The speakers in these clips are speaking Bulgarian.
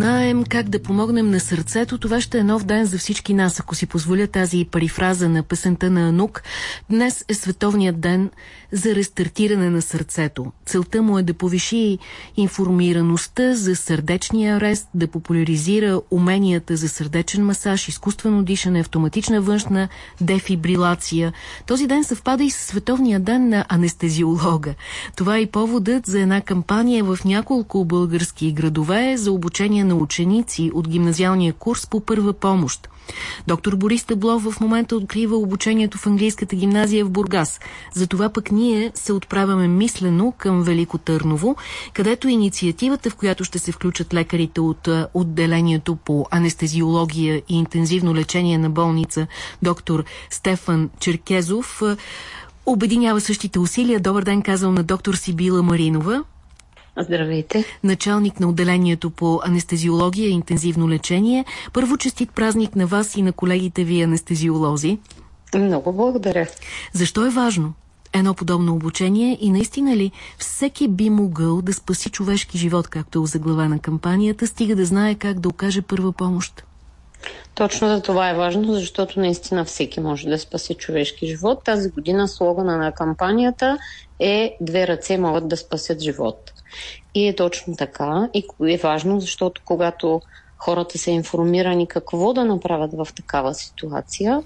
знаем как да помогнем на сърцето, това ще е нов ден за всички нас. Ако си позволя тази парифраза на песента на Анук, днес е световният ден за рестартиране на сърцето. Целта му е да повиши информираността за сърдечния арест, да популяризира уменията за сърдечен масаж, изкуствено дишане, автоматична външна дефибрилация. Този ден съвпада и с световния ден на анестезиолога. Това е и поводът за една кампания в няколко български градове за обучение на ученици от гимназиалния курс по първа помощ. Доктор Борис Таблов в момента открива обучението в английската гимназия в Бургас. Затова пък ние се отправяме мислено към Велико Търново, където инициативата, в която ще се включат лекарите от отделението по анестезиология и интензивно лечение на болница доктор Стефан Черкезов, обединява същите усилия. Добър ден, казал на доктор Сибила Маринова. Здравейте. Началник на отделението по анестезиология и интензивно лечение. Първо честит празник на вас и на колегите ви анестезиолози. Много благодаря. Защо е важно едно подобно обучение и наистина ли всеки би могъл да спаси човешки живот, както е на кампанията, стига да знае как да окаже първа помощ? Точно за това е важно, защото наистина всеки може да спаси човешки живот. Тази година слогана на кампанията е Две ръце могат да спасят живот. И е точно така. И е важно, защото когато хората са информирани какво да направят в такава ситуация,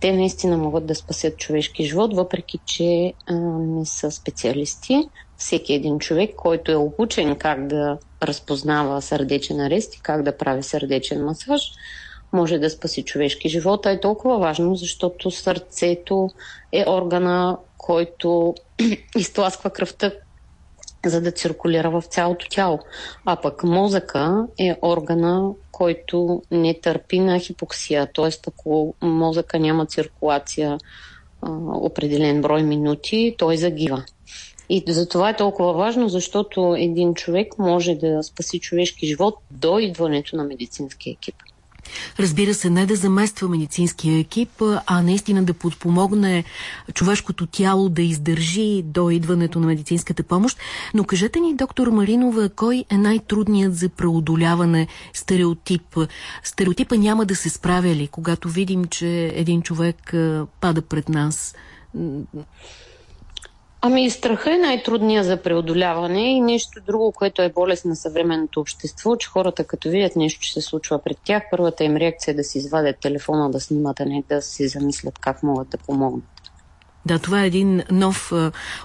те наистина могат да спасят човешки живот, въпреки че а, не са специалисти. Всеки един човек, който е обучен как да разпознава сърдечен арест и как да прави сърдечен масаж, може да спаси човешки живот. А е толкова важно, защото сърцето е органа, който изтласква кръвта за да циркулира в цялото тяло. А пък мозъка е органа, който не търпи на хипоксия. Т.е. ако мозъка няма циркулация а, определен брой минути, той загива. И за това е толкова важно, защото един човек може да спаси човешки живот до идването на медицинския екип. Разбира се, не да замества медицинския екип, а наистина да подпомогне човешкото тяло да издържи до идването на медицинската помощ. Но кажете ни, доктор Маринова, кой е най-трудният за преодоляване стереотип? Стереотипа няма да се справя ли, когато видим, че един човек пада пред нас? Ами страха е най-трудният за преодоляване и нещо друго, което е болест на съвременното общество, че хората като видят нещо, че се случва пред тях, първата им реакция е да си извадят телефона, да снимат, а не да си замислят как могат да помогнат. Да, това е един нов,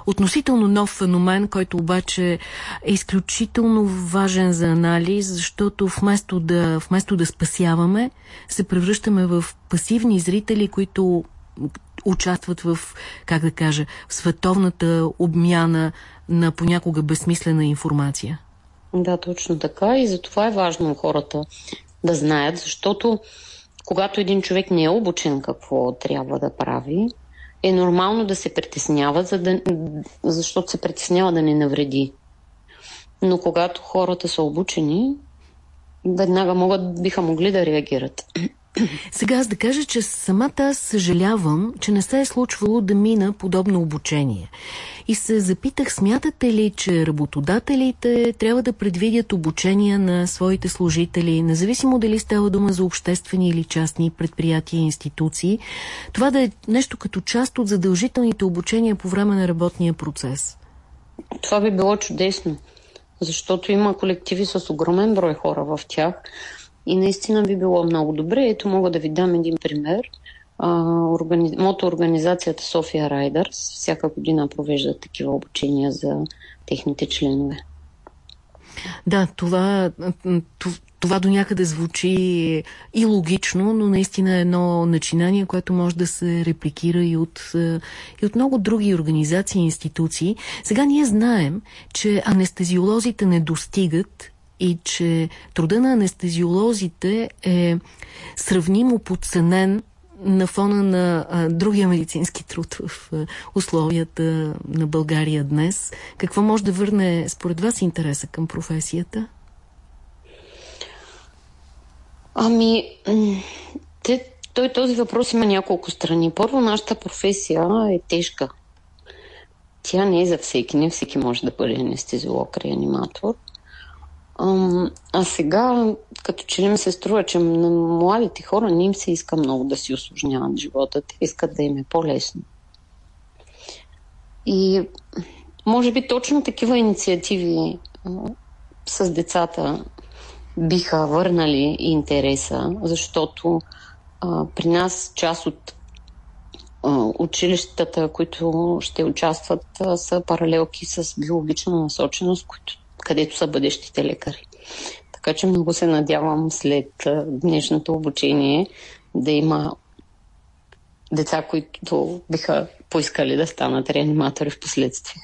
относително нов феномен, който обаче е изключително важен за анализ, защото вместо да, вместо да спасяваме, се превръщаме в пасивни зрители, които участват в, как да кажа, в световната обмяна на понякога безсмислена информация. Да, точно така. И затова е важно хората да знаят, защото когато един човек не е обучен какво трябва да прави, е нормално да се притеснява, за да, защото се притеснява да не навреди. Но когато хората са обучени, веднага могат, биха могли да реагират. Сега аз да кажа, че самата аз съжалявам, че не се е случвало да мина подобно обучение. И се запитах, смятате ли, че работодателите трябва да предвидят обучения на своите служители, независимо дали става дума за обществени или частни предприятия и институции, това да е нещо като част от задължителните обучения по време на работния процес? Това би било чудесно, защото има колективи с огромен брой хора в тях, и наистина би било много добре. Ето мога да ви дам един пример. органи... Мотоорганизацията София Райдърс всяка година провежда такива обучения за техните членове. Да, това, това до някъде звучи и логично, но наистина е едно начинание, което може да се репликира и от, и от много други организации и институции. Сега ние знаем, че анестезиолозите не достигат и че труда на анестезиолозите е сравнимо подценен на фона на а, другия медицински труд в а, условията на България днес. Какво може да върне според вас интереса към професията? Ами, те, той, този въпрос има няколко страни. Първо, нашата професия е тежка. Тя не е за всеки. Не всеки може да бъде анестезиолог, реаниматор. А сега, като че ли ми се струва, че на младите хора не им се иска много да си осложняват живота. Те искат да им е по-лесно. И може би точно такива инициативи с децата биха върнали интереса, защото при нас част от училищата, които ще участват, са паралелки с биологична насоченост, които, където са бъдещите лекари. Така че много се надявам след днешното обучение да има деца, които биха поискали да станат реаниматори в последствие.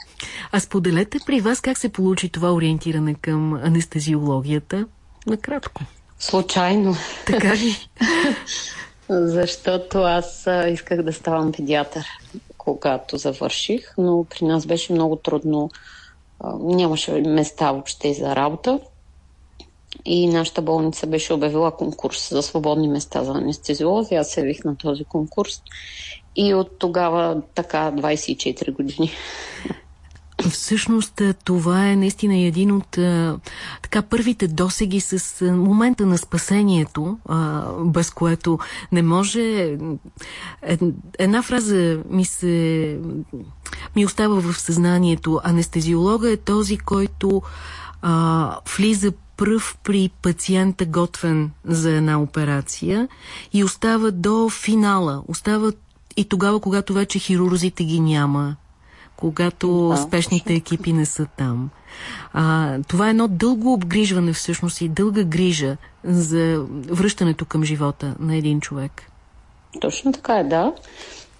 А споделете при вас как се получи това ориентиране към анестезиологията? Накратко. Случайно. Така ли? Защото аз исках да ставам педиатър, когато завърших, но при нас беше много трудно. Нямаше места въобще за работа. И нашата болница беше обявила конкурс за свободни места за анестезиолози. Аз се явих на този конкурс. И от тогава така 24 години. Всъщност това е наистина един от така първите досеги с момента на спасението, без което не може. Една фраза ми се ми остава в съзнанието. Анестезиолога е този, който а, влиза пръв при пациента готвен за една операция и остава до финала. Остава и тогава, когато вече хирурзите ги няма, когато да, спешните екипи не са там. А, това е едно дълго обгрижване всъщност и дълга грижа за връщането към живота на един човек. Точно така е, да.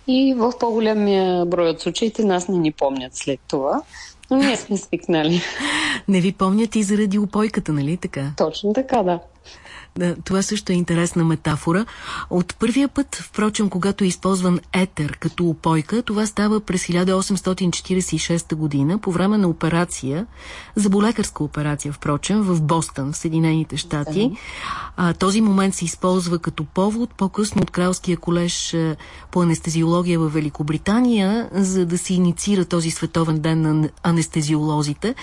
И в по-големия брой от случаите нас не ни помнят след това. Но ние сме свикнали. Не ви помнят и заради упойката, нали така? Точно така, да. Да, това също е интересна метафора. От първия път, впрочем, когато е използван етер като упойка, това става през 1846 година, по време на операция, заболекарска операция, впрочем, в Бостън, в Съединените щати. А, този момент се използва като повод, по-късно от Кралския колеж по анестезиология в Великобритания, за да се инициира този световен ден на анестезиолозите.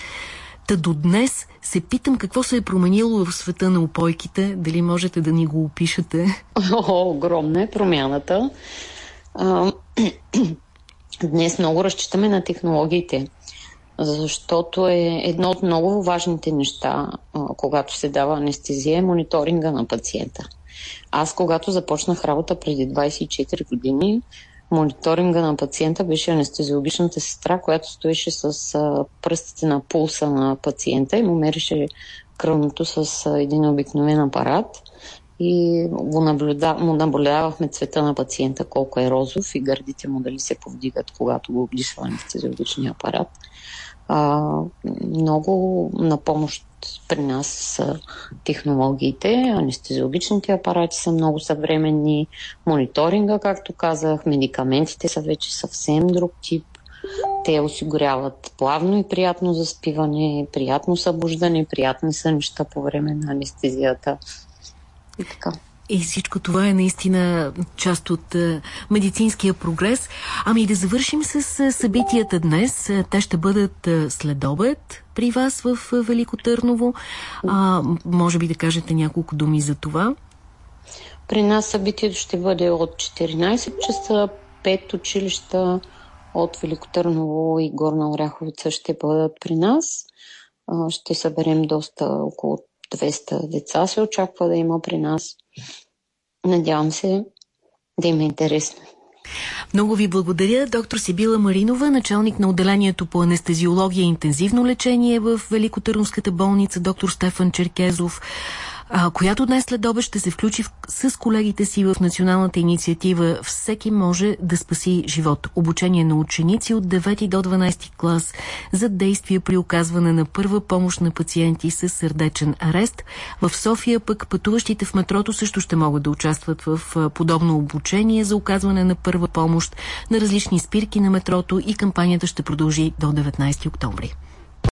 Та до днес се питам какво се е променило в света на упойките. Дали можете да ни го опишете? О, огромна е промяната. Днес много разчитаме на технологиите, защото е едно от много важните неща, когато се дава анестезия, е мониторинга на пациента. Аз, когато започнах работа преди 24 години, мониторинга на пациента беше анестезиологичната сестра, която стоеше с пръстите на пулса на пациента и му мереше кръвното с един обикновен апарат и го наблюда, му наблюдавахме цвета на пациента, колко е розов и гърдите му дали се повдигат, когато го обдишва анестезиологичния апарат. Много на помощ при нас са технологиите, анестезиологичните апарати са много съвременни, мониторинга, както казах, медикаментите са вече съвсем друг тип. Те осигуряват плавно и приятно заспиване, приятно събуждане, приятни сънища по време на анестезията. И така. И всичко това е наистина част от а, медицинския прогрес. Ами да завършим с а, събитията днес. Те ще бъдат а, след обед при вас в Велико Търново. А, може би да кажете няколко думи за това. При нас събитието ще бъде от 14 часа. Пет училища от Велико Търново и Горна Оряховица ще бъдат при нас. Ще съберем доста, около 200 деца се очаква да има при нас. Надявам се да им е интересно. Много ви благодаря. Доктор Сибила Маринова, началник на отделението по анестезиология и интензивно лечение в Великотърновската болница, доктор Стефан Черкезов, а, която днес след обед ще се включи в, с колегите си в националната инициатива Всеки може да спаси живот. Обучение на ученици от 9 до 12 клас за действия при оказване на първа помощ на пациенти с сърдечен арест. В София пък пътуващите в метрото също ще могат да участват в подобно обучение за оказване на първа помощ на различни спирки на метрото и кампанията ще продължи до 19 октомври.